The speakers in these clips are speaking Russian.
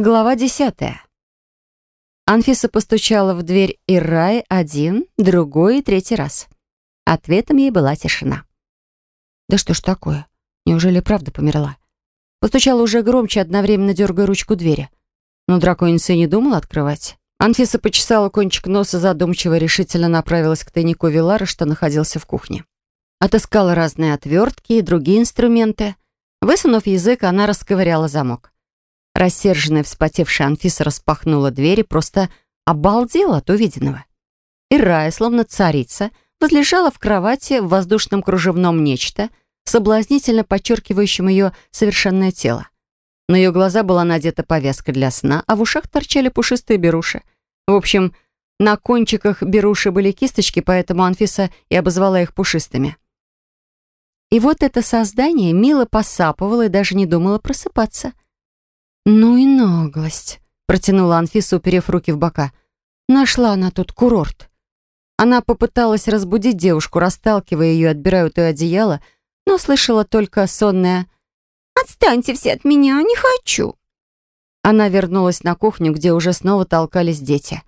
Глава десятая. Анфиса постучала в дверь Ирраи один, другой и третий раз. Ответом ей была тишина. Да что ж такое? Неужели правда померла? Постучала уже громче, одновременно дергая ручку двери. Но драконица и не думала открывать. Анфиса почесала кончик носа, задумчиво решительно направилась к тайнику Вилара, что находился в кухне. Отыскала разные отвертки и другие инструменты. Высунув язык, она расковыряла замок. Рассерженная, вспотевшая Анфиса распахнула дверь и просто обалдела от увиденного. И Рая, словно царица, возлежала в кровати в воздушном кружевном нечто, соблазнительно подчеркивающем ее совершенное тело. На ее глаза была надета повязка для сна, а в ушах торчали пушистые беруши. В общем, на кончиках беруши были кисточки, поэтому Анфиса и обозвала их пушистыми. И вот это создание мило посапывало и даже не думало просыпаться — «Ну и наглость», — протянула Анфиса, уперев руки в бока. «Нашла она тут курорт». Она попыталась разбудить девушку, расталкивая ее, отбирая у той одеяло, но слышала только сонное «Отстаньте все от меня, не хочу». Она вернулась на кухню, где уже снова толкались дети.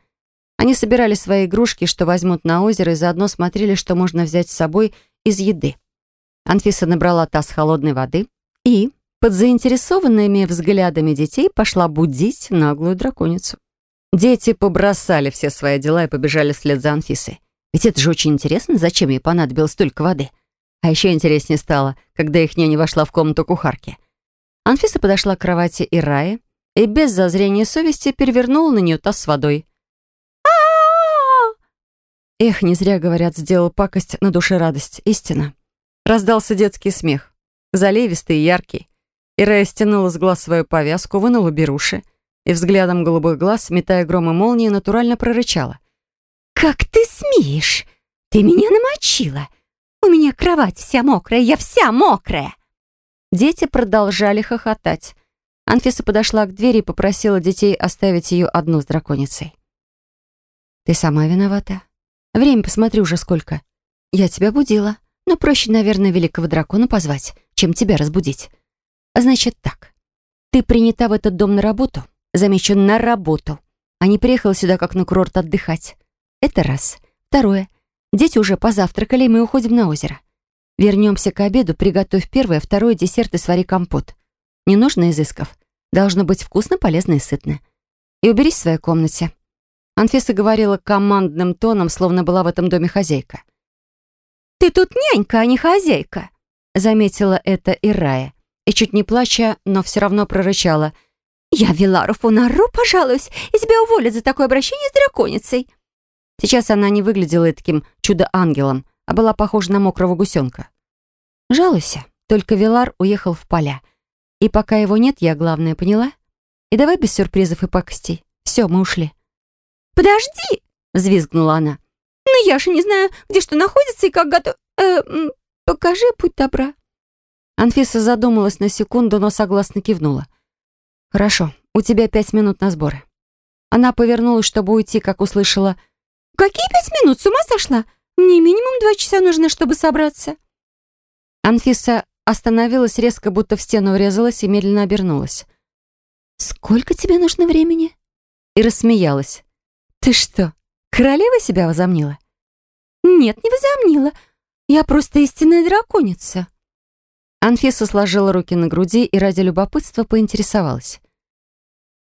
Они собирали свои игрушки, что возьмут на озеро, и заодно смотрели, что можно взять с собой из еды. Анфиса набрала таз холодной воды и, под заинтересованными взглядами детей пошла будить наглую драконицу. Дети побросали все свои дела и побежали вслед за Анфисой. Ведь это же очень интересно, зачем ей понадобилось столько воды. А еще интереснее стало, когда их няня вошла в комнату кухарки. Анфиса подошла к кровати Ираи и без зазрения совести перевернула на нее таз с водой. Эх, не зря, говорят, сделал пакость на душе радость. Истина. Раздался детский смех. Заливистый и яркий. Ирая стянула с глаз свою повязку, вынула беруши и взглядом голубых глаз, метая гром и молнии, натурально прорычала. «Как ты смеешь? Ты меня намочила! У меня кровать вся мокрая, я вся мокрая!» Дети продолжали хохотать. Анфиса подошла к двери и попросила детей оставить ее одну с драконицей. «Ты сама виновата. Время посмотри уже сколько. Я тебя будила, но проще, наверное, великого дракона позвать, чем тебя разбудить. Значит так. Ты принята в этот дом на работу. Замечу, на работу. А не приехала сюда как на курорт отдыхать. Это раз. Второе. Дети уже позавтракали, и мы уходим на озеро. Вернемся к обеду, приготовь первое, второе десерт и свари компот. Не нужно изысков. Должно быть вкусно, полезно и сытно. И уберись в своей комнате. Анфиса говорила командным тоном, словно была в этом доме хозяйка. «Ты тут нянька, а не хозяйка», — заметила это и Рая и, чуть не плача, но все равно прорычала. «Я Вилару Фунару пожалуюсь, и тебя уволят за такое обращение с драконицей». Сейчас она не выглядела таким чудо-ангелом, а была похожа на мокрого гусенка. «Жалуйся, только Вилар уехал в поля. И пока его нет, я главное поняла. И давай без сюрпризов и пакостей. Все, мы ушли». «Подожди!» — взвизгнула она. «Но я же не знаю, где что находится и как готов... Э, покажи, путь добра». Анфиса задумалась на секунду, но согласно кивнула. «Хорошо, у тебя пять минут на сборы». Она повернулась, чтобы уйти, как услышала. «Какие пять минут? С ума сошла? Мне минимум два часа нужно, чтобы собраться». Анфиса остановилась резко, будто в стену врезалась и медленно обернулась. «Сколько тебе нужно времени?» И рассмеялась. «Ты что, королева себя возомнила?» «Нет, не возомнила. Я просто истинная драконица». Анфиса сложила руки на груди и ради любопытства поинтересовалась.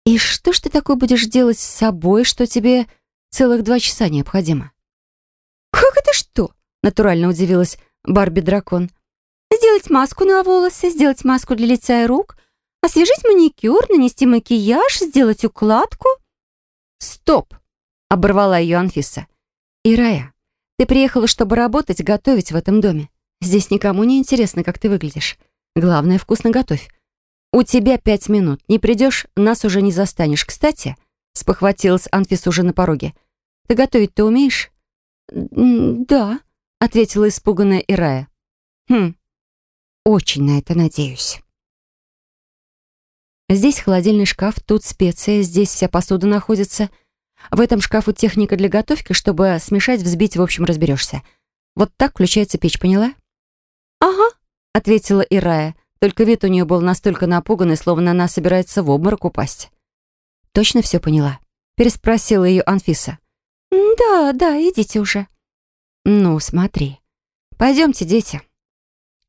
«И что ж ты такое будешь делать с собой, что тебе целых два часа необходимо?» «Как это что?» — натурально удивилась Барби-дракон. «Сделать маску на волосы, сделать маску для лица и рук, освежить маникюр, нанести макияж, сделать укладку». «Стоп!» — оборвала ее Анфиса. «Ирая, ты приехала, чтобы работать, готовить в этом доме. Здесь никому не интересно, как ты выглядишь. Главное, вкусно готовь. У тебя пять минут. Не придешь, нас уже не застанешь. Кстати, спохватилась Анфис уже на пороге. Ты готовить-то умеешь? Да, ответила испуганная Ирая. Хм, очень на это надеюсь. Здесь холодильный шкаф, тут специи, здесь вся посуда находится. В этом шкафу техника для готовки, чтобы смешать, взбить, в общем, разберешься. Вот так включается печь, поняла? «Ага», — ответила Ирая, только вид у нее был настолько напуганный, словно она собирается в обморок упасть. точно все поняла?» Переспросила ее Анфиса. «Да, да, идите уже». «Ну, смотри. Пойдемте, дети».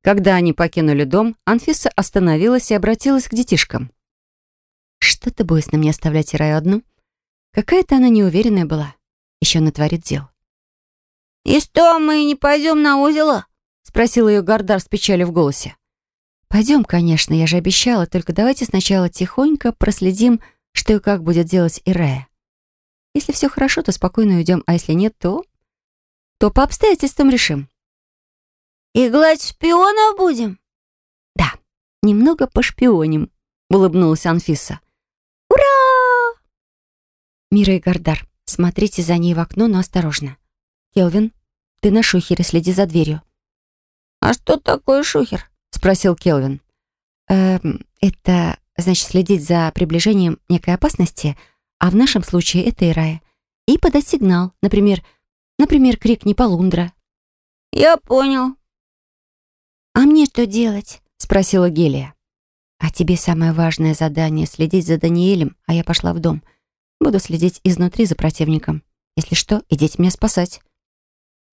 Когда они покинули дом, Анфиса остановилась и обратилась к детишкам. «Что ты боишься на мне оставлять Ираю одну?» Какая-то она неуверенная была. Еще натворит дел. «И что, мы не пойдем на озеро?» Спросил ее Гардар с печалью в голосе. «Пойдем, конечно, я же обещала, только давайте сначала тихонько проследим, что и как будет делать Ирая. Если все хорошо, то спокойно уйдем, а если нет, то... то по обстоятельствам решим». «И гладь шпиона будем?» «Да, немного пошпионим», — улыбнулась Анфиса. «Ура!» «Мира и Гардар, смотрите за ней в окно, но осторожно. Келвин, ты на шухере, следи за дверью». «А что такое шухер?» — спросил Келвин. «Эм, это значит следить за приближением некой опасности, а в нашем случае это и рая. И подать сигнал, например, например, крик Неполундра». «Я понял». «А мне что делать?» — спросила Гелия. «А тебе самое важное задание — следить за Даниэлем, а я пошла в дом. Буду следить изнутри за противником. Если что, идите меня спасать».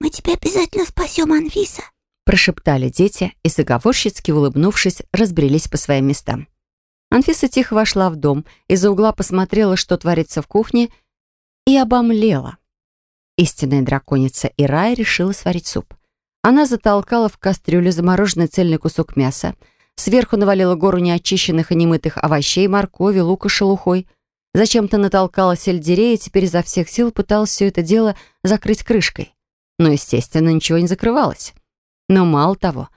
«Мы тебя обязательно спасем, Анфиса», прошептали дети и, заговорщицки улыбнувшись, разбрелись по своим местам. Анфиса тихо вошла в дом, из-за угла посмотрела, что творится в кухне, и обомлела. Истинная драконица Ирая решила сварить суп. Она затолкала в кастрюлю замороженный цельный кусок мяса, сверху навалила гору неочищенных и немытых овощей, моркови, лука шелухой, зачем-то натолкала сельдерея и теперь изо всех сил пыталась все это дело закрыть крышкой. Но, естественно, ничего не закрывалось. Но мало того,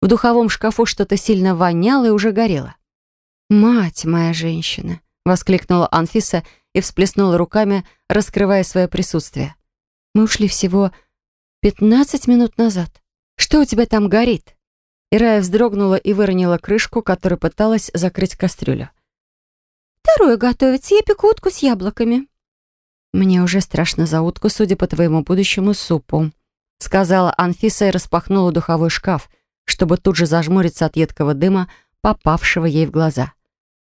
в духовом шкафу что-то сильно воняло и уже горело. «Мать моя женщина!» — воскликнула Анфиса и всплеснула руками, раскрывая свое присутствие. «Мы ушли всего пятнадцать минут назад. Что у тебя там горит?» Ирая вздрогнула и выронила крышку, которой пыталась закрыть кастрюлю. «Второе готовится. Я пеку утку с яблоками». «Мне уже страшно за утку, судя по твоему будущему супу», сказала Анфиса и распахнула духовой шкаф, чтобы тут же зажмуриться от едкого дыма, попавшего ей в глаза.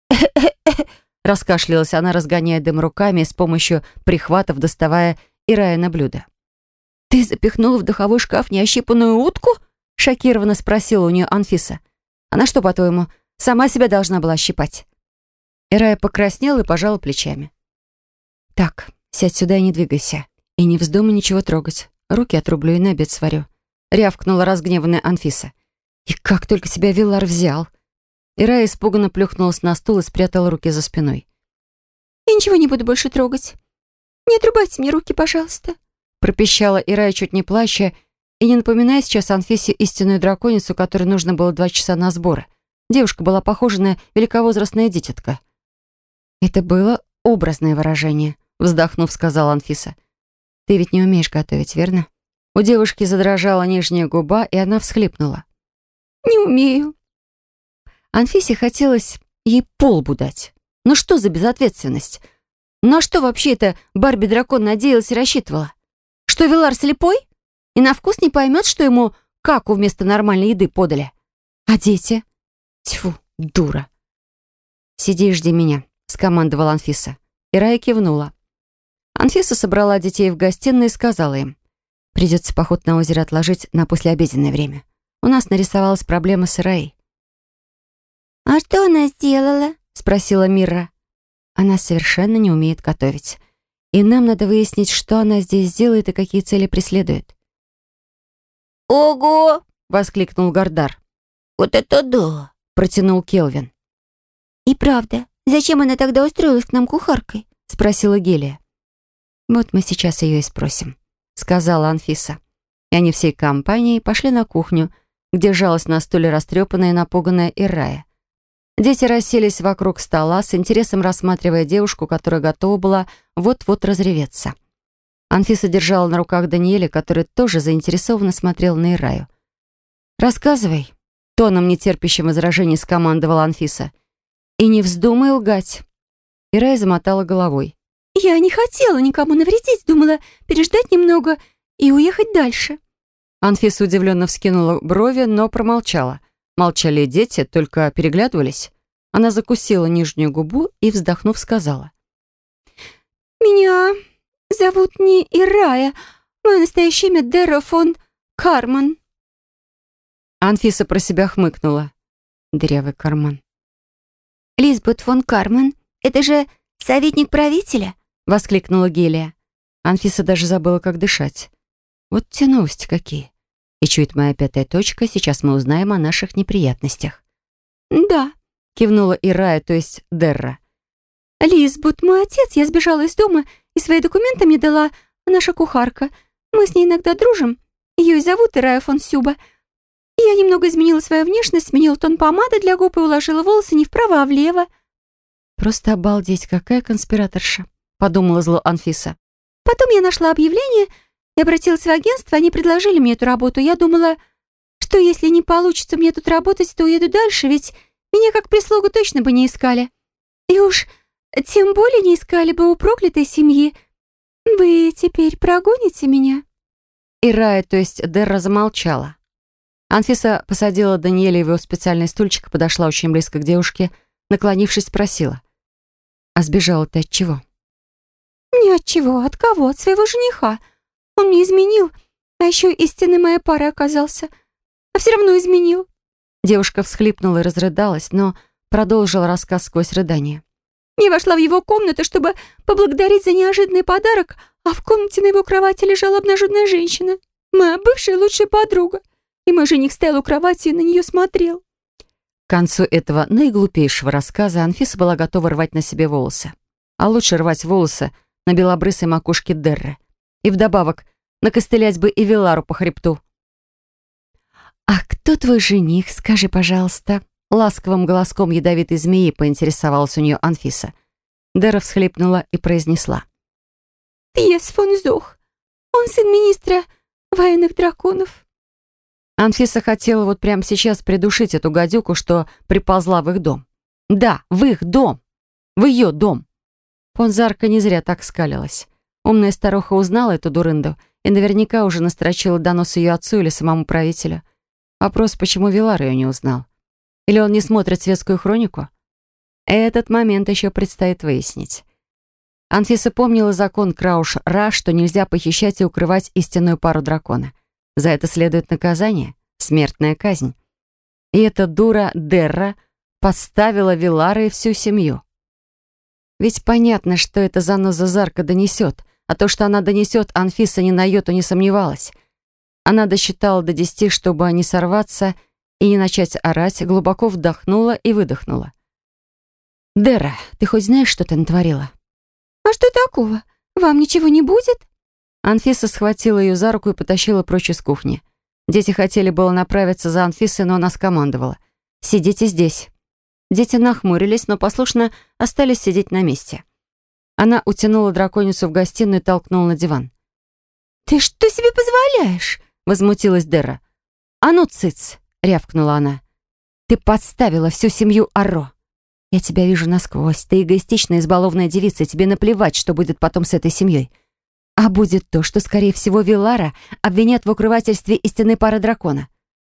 Раскашлялась она, разгоняя дым руками и с помощью прихватов доставая Ирая на блюдо. «Ты запихнула в духовой шкаф неощипанную утку?» шокированно спросила у нее Анфиса. «Она что, по-твоему, сама себя должна была щипать?» Ирая покраснела и пожала плечами. «Так, сядь сюда и не двигайся. И не вздумай ничего трогать. Руки отрублю и на обед сварю. Рявкнула разгневанная Анфиса. И как только себя Виллар взял. Ира испуганно плюхнулась на стул и спрятала руки за спиной. «Я ничего не буду больше трогать. Не отрубайте мне руки, пожалуйста», пропищала Ирая чуть не плача и не напоминая сейчас Анфисе истинную драконицу, которой нужно было два часа на сборы. Девушка была похожа на великовозрастная дитятка. «Это было образное выражение», вздохнув, сказала Анфиса. Ты ведь не умеешь готовить, верно?» У девушки задрожала нижняя губа, и она всхлипнула. «Не умею». Анфисе хотелось ей полбу дать. Ну что за безответственность? На что вообще это Барби-дракон надеялась и рассчитывала? Что Вилар слепой? И на вкус не поймет, что ему каку вместо нормальной еды подали? А дети? Тьфу, дура. «Сиди и жди меня», — скомандовала Анфиса. И Рая кивнула. Анфиса собрала детей в гостиной и сказала им, «Придется поход на озеро отложить на послеобеденное время. У нас нарисовалась проблема с Раей». «А что она сделала?» — спросила Мира. «Она совершенно не умеет готовить. И нам надо выяснить, что она здесь делает и какие цели преследует». «Ого!» — воскликнул Гардар. «Вот это да!» — протянул Келвин. «И правда, зачем она тогда устроилась к нам кухаркой?» — спросила Гелия. «Вот мы сейчас ее и спросим», — сказала Анфиса. И они всей компанией пошли на кухню, где жалась на стуле растрепанная и напуганная Ирая. Дети расселись вокруг стола, с интересом рассматривая девушку, которая готова была вот-вот разреветься. Анфиса держала на руках Даниэля, который тоже заинтересованно смотрел на Ираю. «Рассказывай», — тоном нетерпящим возражений скомандовала Анфиса. «И не вздумай лгать». Ирая замотала головой. «Я не хотела никому навредить, думала переждать немного и уехать дальше». Анфиса удивленно вскинула брови, но промолчала. Молчали дети, только переглядывались. Она закусила нижнюю губу и, вздохнув, сказала. Меня зовут не Ирая. Мое настоящее имя Дера фон Карман». Анфиса про себя хмыкнула. Дырявый карман. «Лизбет фон Карман, это же советник правителя?» — воскликнула Гелия. Анфиса даже забыла, как дышать. Вот те новости какие. И чует моя пятая точка, сейчас мы узнаем о наших неприятностях. «Да», — кивнула Ирая, то есть Дерра. «Лизбут, мой отец, я сбежала из дома, и свои документы мне дала наша кухарка. Мы с ней иногда дружим. Ее зовут Ирая фон Сюба. Я немного изменила свою внешность, сменила тон помады для губ и уложила волосы не вправо, а влево». «Просто обалдеть, какая конспираторша», — подумала зло Анфиса. «Потом я нашла объявление я обратилась в агентство, они предложили мне эту работу. Я думала, что если не получится мне тут работать, то уеду дальше, ведь меня как прислугу точно бы не искали. И уж тем более не искали бы у проклятой семьи. Вы теперь прогоните меня?» И Рая, то есть Дерра, замолчала. Анфиса посадила Даниэля в его специальный стульчик, подошла очень близко к девушке, наклонившись, спросила. «А сбежала ты от чего?» «Ни от чего. От кого? От своего жениха. Он мне изменил, а еще истинной моей парой оказался. А все равно изменил». Девушка всхлипнула и разрыдалась, но продолжила рассказ сквозь рыдание. Я вошла в его комнату, чтобы поблагодарить за неожиданный подарок, а в комнате на его кровати лежала обнаженная женщина, моя бывшая лучшая подруга. И мой жених стоял у кровати и на нее смотрел. К концу этого наиглупейшего рассказа Анфиса была готова рвать на себе волосы. А лучше рвать волосы на белобрысой макушке Дерры. И вдобавок, накостылять бы и Вилару по хребту. «А кто твой жених, скажи, пожалуйста?» Ласковым голоском ядовитой змеи поинтересовалась у нее Анфиса. Дера всхлипнула и произнесла. «Тьес фон Зух. Он сын министра военных драконов». Анфиса хотела вот прямо сейчас придушить эту гадюку, что приползла в их дом. Да, в их дом. В ее дом. Понзарка не зря так скалилась. Умная старуха узнала эту дурынду и наверняка уже настрочила донос ее отцу или самому правителю. Вопрос, почему Вилар ее не узнал? Или он не смотрит светскую хронику? Этот момент еще предстоит выяснить. Анфиса помнила закон Крауш-Ра, что нельзя похищать и укрывать истинную пару дракона. За это следует наказание — смертная казнь. И эта дура Дерра подставила Вилара и всю семью. Ведь понятно, что это заноза Зарка донесет — а то, что она донесет, Анфиса ни на йоту не сомневалась. Она досчитала до десяти, чтобы не сорваться и не начать орать, глубоко вдохнула и выдохнула. «Дера, ты хоть знаешь, что ты натворила?» «А что такого? Вам ничего не будет?» Анфиса схватила ее за руку и потащила прочь из кухни. Дети хотели было направиться за Анфисой, но она скомандовала. «Сидите здесь». Дети нахмурились, но послушно остались сидеть на месте. Она утянула драконицу в гостиную и толкнула на диван. «Ты что себе позволяешь?» — возмутилась Дера. «А ну, цыц!» — рявкнула она. «Ты подставила всю семью Аро. Я тебя вижу насквозь. Ты эгоистичная, избалованная девица, тебе наплевать, что будет потом с этой семьей. А будет то, что, скорее всего, Вилара обвинят в укрывательстве истинной пары дракона.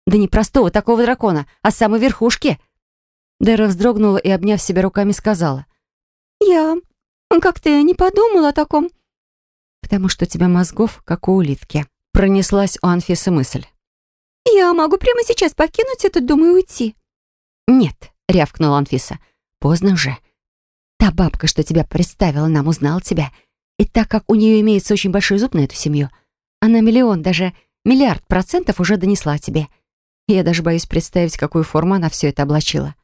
Да не простого такого дракона, а самой верхушки». Дера вздрогнула и, обняв себя руками, сказала. «Я как ты не подумал о таком?» «Потому что у тебя мозгов, как у улитки», — пронеслась у Анфисы мысль. «Я могу прямо сейчас покинуть этот дом и уйти». «Нет», — рявкнула Анфиса. «Поздно уже. Та бабка, что тебя представила, нам узнала тебя. И так как у нее имеется очень большой зуб на эту семью, она миллион, даже миллиард процентов уже донесла тебе. Я даже боюсь представить, какую форму она все это облачила».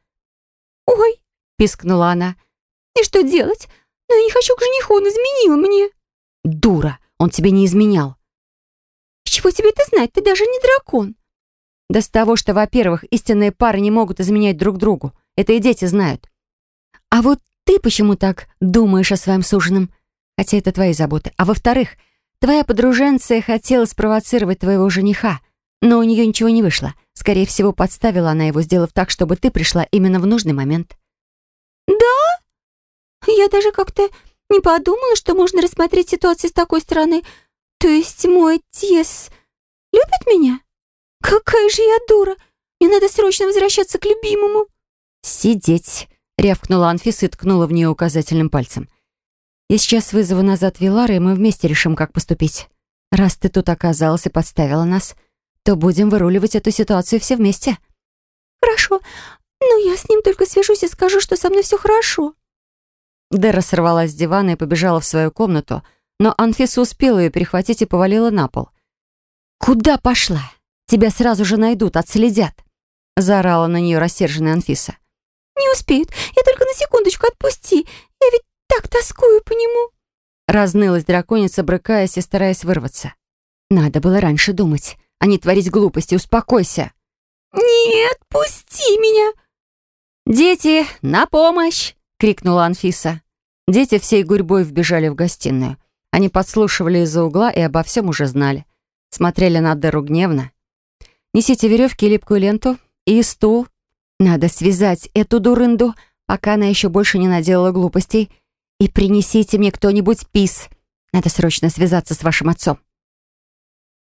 «Ой!» — пискнула она. «И что делать? «Но я не хочу к жениху, он изменил мне». «Дура, он тебе не изменял». «Чего тебе это знать? Ты даже не дракон». Да с того, что, во-первых, истинные пары не могут изменять друг другу. Это и дети знают. А вот ты почему так думаешь о своем суженом? Хотя это твои заботы. А во-вторых, твоя подруженция хотела спровоцировать твоего жениха, но у нее ничего не вышло. Скорее всего, подставила она его, сделав так, чтобы ты пришла именно в нужный момент. «Да?» Я даже как-то не подумала, что можно рассмотреть ситуацию с такой стороны. То есть мой отец любит меня? Какая же я дура! Мне надо срочно возвращаться к любимому. «Сидеть!» — рявкнула Анфиса и ткнула в нее указательным пальцем. Я сейчас вызову назад Вилара, и мы вместе решим, как поступить. Раз ты тут оказалась и подставила нас, то будем выруливать эту ситуацию все вместе». «Хорошо, но я с ним только свяжусь и скажу, что со мной все хорошо». Дера сорвалась с дивана и побежала в свою комнату, но Анфиса успела ее перехватить и повалила на пол. «Куда пошла? Тебя сразу же найдут, отследят!» заорала на нее рассерженная Анфиса. «Не успеют. Я только на секундочку отпусти. Я ведь так тоскую по нему!» Разнылась драконица, брыкаясь и стараясь вырваться. «Надо было раньше думать, а не творить глупости. Успокойся!» «Нет, пусти меня!» «Дети, на помощь!» — крикнула Анфиса. Дети всей гурьбой вбежали в гостиную. Они подслушивали из-за угла и обо всем уже знали. Смотрели на Деру гневно. «Несите веревки и липкую ленту, и стул. Надо связать эту дурынду, пока она еще больше не наделала глупостей. И принесите мне кто-нибудь пис. Надо срочно связаться с вашим отцом».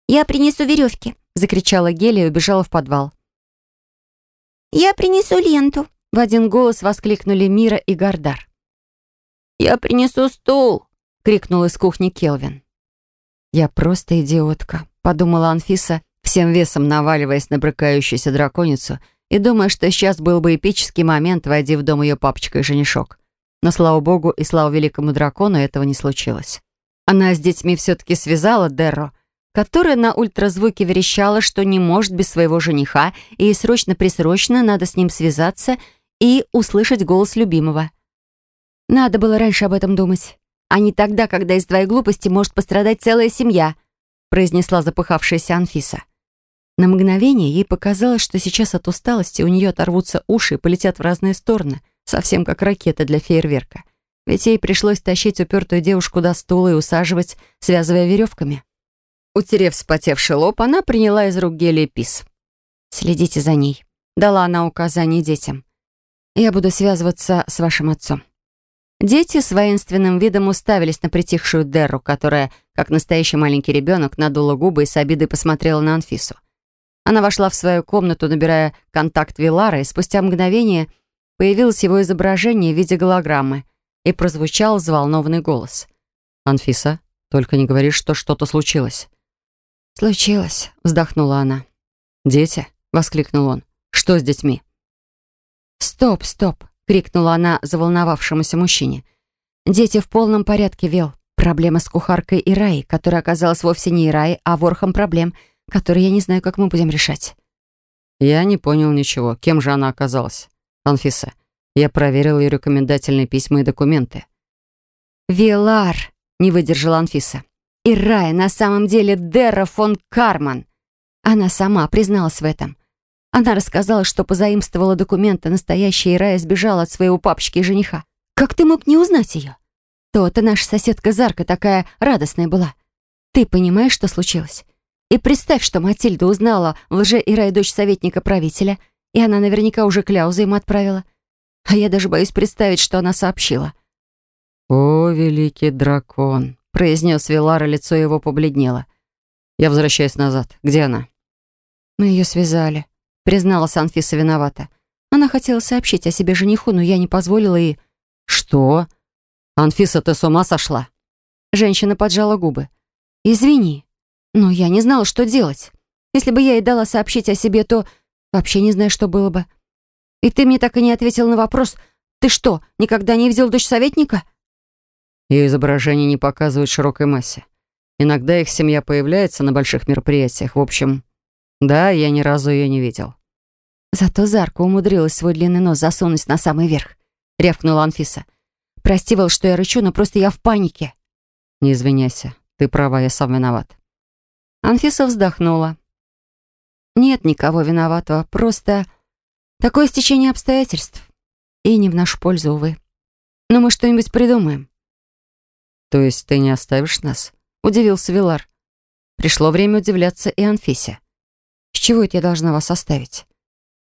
«Я принесу веревки», — закричала Гелия и убежала в подвал. «Я принесу ленту», — в один голос воскликнули Мира и Гардар. «Я принесу стул», — крикнул из кухни Келвин. «Я просто идиотка», — подумала Анфиса, всем весом наваливаясь на брыкающуюся драконицу и думая, что сейчас был бы эпический момент, войди в дом ее папочка и женишок. Но, слава богу и слава великому дракону, этого не случилось. Она с детьми все-таки связала Дерро, которая на ультразвуке верещала, что не может без своего жениха, и срочно-присрочно надо с ним связаться и услышать голос любимого. Надо было раньше об этом думать, а не тогда, когда из твоей глупости может пострадать целая семья, произнесла запыхавшаяся Анфиса. На мгновение ей показалось, что сейчас от усталости у нее оторвутся уши и полетят в разные стороны, совсем как ракета для фейерверка. Ведь ей пришлось тащить упертую девушку до стула и усаживать, связывая веревками. Утерев вспотевший лоб, она приняла из рук гелия пис. «Следите за ней», — дала она указание детям. «Я буду связываться с вашим отцом». Дети с воинственным видом уставились на притихшую Дерру, которая, как настоящий маленький ребенок, надула губы и с обидой посмотрела на Анфису. Она вошла в свою комнату, набирая контакт Вилара, и спустя мгновение появилось его изображение в виде голограммы, и прозвучал взволнованный голос. «Анфиса, только не говори, что что-то случилось». «Случилось», — вздохнула она. «Дети?» — воскликнул он. «Что с детьми?» «Стоп, стоп!» — крикнула она заволновавшемуся мужчине. «Дети в полном порядке, Вел. Проблема с кухаркой Ираей, которая оказалась вовсе не Ираей, а ворхом проблем, которые я не знаю, как мы будем решать». «Я не понял ничего. Кем же она оказалась? Анфиса, я проверил ее рекомендательные письма и документы». «Вилар!» — не выдержала Анфиса. И Рая на самом деле Дерра фон Карман. Она сама призналась в этом. Она рассказала, что позаимствовала документы, настоящая Рая сбежала от своего папочки и жениха. Как ты мог не узнать ее? То-то наша соседка Зарка такая радостная была. Ты понимаешь, что случилось? И представь, что Матильда узнала лже Ирай дочь советника правителя, и она наверняка уже кляузы ему отправила. А я даже боюсь представить, что она сообщила. «О, великий дракон!» Произнес Вилар, и лицо его побледнело. «Я возвращаюсь назад. Где она?» «Мы ее связали», — призналась Анфиса виновата. Она хотела сообщить о себе жениху, но я не позволила и... «Что? Анфиса, ты с ума сошла?» Женщина поджала губы. «Извини, но я не знала, что делать. Если бы я ей дала сообщить о себе, то вообще не знаю, что было бы. И ты мне так и не ответил на вопрос. Ты что, никогда не видел дочь советника?» Ее изображение не показывают широкой массе. Иногда их семья появляется на больших мероприятиях. В общем, да, я ни разу ее не видел. Зато Зарка умудрилась свой длинный нос засунуть на самый верх. Рявкнула Анфиса. Прости, Вал, что я рычу, но просто я в панике. Не извиняйся. Ты права, я сам виноват. Анфиса вздохнула. Нет никого виноватого, просто такое стечение обстоятельств. И не в нашу пользу, увы. Но мы что-нибудь придумаем. «То есть ты не оставишь нас?» — удивился Вилар. Пришло время удивляться и Анфисе. «С чего это я должна вас оставить?»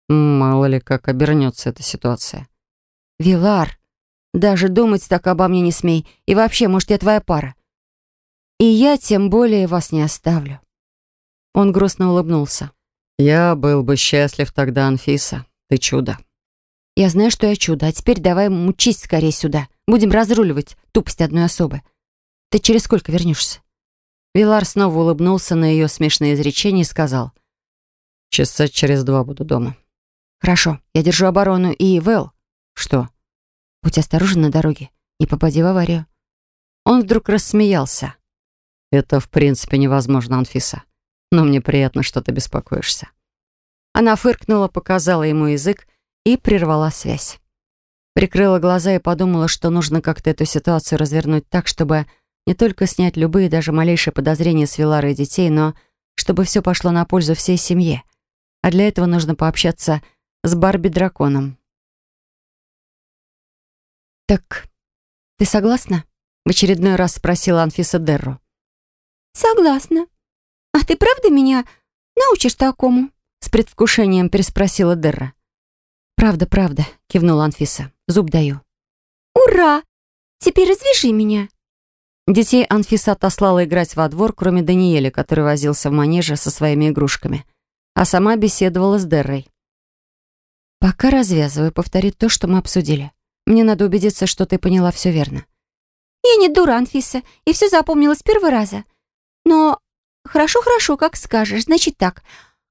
«Мало ли, как обернется эта ситуация». «Вилар, даже думать так обо мне не смей. И вообще, может, я твоя пара. И я тем более вас не оставлю». Он грустно улыбнулся. «Я был бы счастлив тогда, Анфиса. Ты чудо». «Я знаю, что я чудо, а теперь давай мучись скорее сюда. Будем разруливать тупость одной особы. Ты через сколько вернешься?» Вилар снова улыбнулся на ее смешные изречения и сказал. «Часа через два буду дома». «Хорошо, я держу оборону. И, Вэл...» «Что?» «Будь осторожен на дороге. Не попади в аварию». Он вдруг рассмеялся. «Это, в принципе, невозможно, Анфиса. Но мне приятно, что ты беспокоишься». Она фыркнула, показала ему язык и прервала связь. Прикрыла глаза и подумала, что нужно как-то эту ситуацию развернуть так, чтобы не только снять любые, даже малейшие подозрения с Вилары и детей, но чтобы все пошло на пользу всей семье. А для этого нужно пообщаться с Барби-драконом. «Так, ты согласна?» — в очередной раз спросила Анфиса Дерру. «Согласна. А ты правда меня научишь такому?» С предвкушением переспросила Дерра. «Правда, правда», — кивнула Анфиса. «Зуб даю». «Ура! Теперь развяжи меня». Детей Анфиса отослала играть во двор, кроме Даниэля, который возился в манеже со своими игрушками. А сама беседовала с Деррой. «Пока развязываю, повтори то, что мы обсудили. Мне надо убедиться, что ты поняла все верно». «Я не дура, Анфиса, и все запомнила с первого раза. Но хорошо-хорошо, как скажешь. Значит так,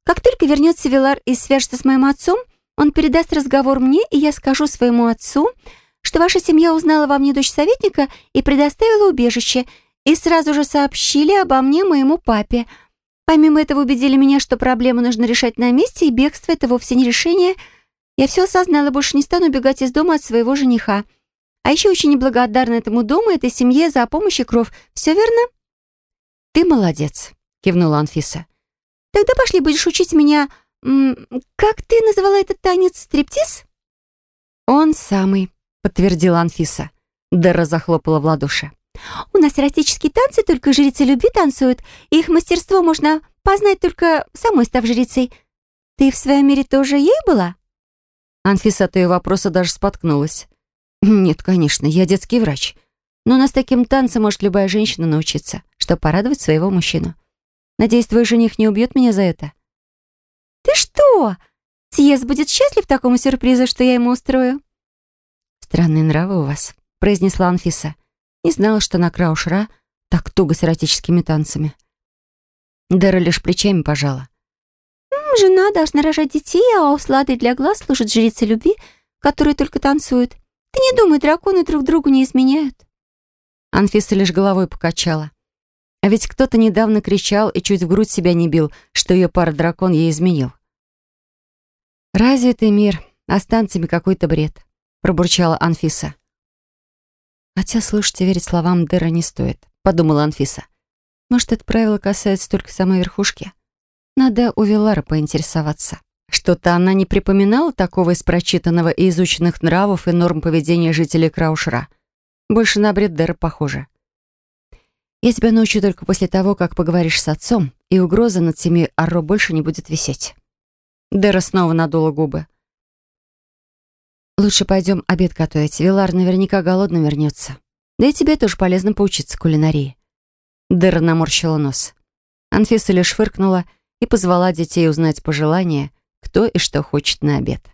как только вернется Вилар и свяжется с моим отцом, он передаст разговор мне, и я скажу своему отцу, что ваша семья узнала во мне дочь советника и предоставила убежище, и сразу же сообщили обо мне моему папе. Помимо этого убедили меня, что проблему нужно решать на месте, и бегство — это вовсе не решение. Я все осознала, больше не стану убегать из дома от своего жениха. А еще очень неблагодарна этому дому, этой семье за помощь и кровь. Все верно? «Ты молодец», — кивнула Анфиса. Тогда пошли, будешь учить меня... Как ты называла этот танец? Стриптиз?» «Он самый», — подтвердила Анфиса. Дера захлопала в ладоши. «У нас эротические танцы только жрицы любви танцуют, и их мастерство можно познать только самой став жрицей. Ты в своем мире тоже ей была?» Анфиса от ее вопроса даже споткнулась. «Нет, конечно, я детский врач. Но у нас таким танцем может любая женщина научиться, чтобы порадовать своего мужчину. Надеюсь, твой жених не убьет меня за это?» «Ты что? Тьес будет счастлив такому сюрпризу, что я ему устрою?» «Странные нравы у вас», — произнесла Анфиса. Не знала, что на Краушра так туго с эротическими танцами. Дэра лишь плечами пожала. «Жена должна рожать детей, а услады для глаз служат жрицы любви, которые только танцуют. Ты не думай, драконы друг другу не изменяют». Анфиса лишь головой покачала. А ведь кто-то недавно кричал и чуть в грудь себя не бил, что ее пара-дракон ей изменил. «Разве ты мир? А с танцами какой-то бред», — пробурчала Анфиса. «Хотя слушать и верить словам Дэра не стоит», — подумала Анфиса. «Может, это правило касается только самой верхушки? Надо у Вилара поинтересоваться». Что-то она не припоминала такого из прочитанного и изученных нравов и норм поведения жителей Краушера. Больше на бред Дэра похоже. Я тебя научу только после того, как поговоришь с отцом, и угроза над семьей Арро больше не будет висеть». Дэра снова надула губы. «Лучше пойдем обед готовить. Вилар наверняка голодно вернется. Да и тебе тоже полезно поучиться кулинарии». Дэра наморщила нос. Анфиса лишь фыркнула и позвала детей узнать пожелания, кто и что хочет на обед.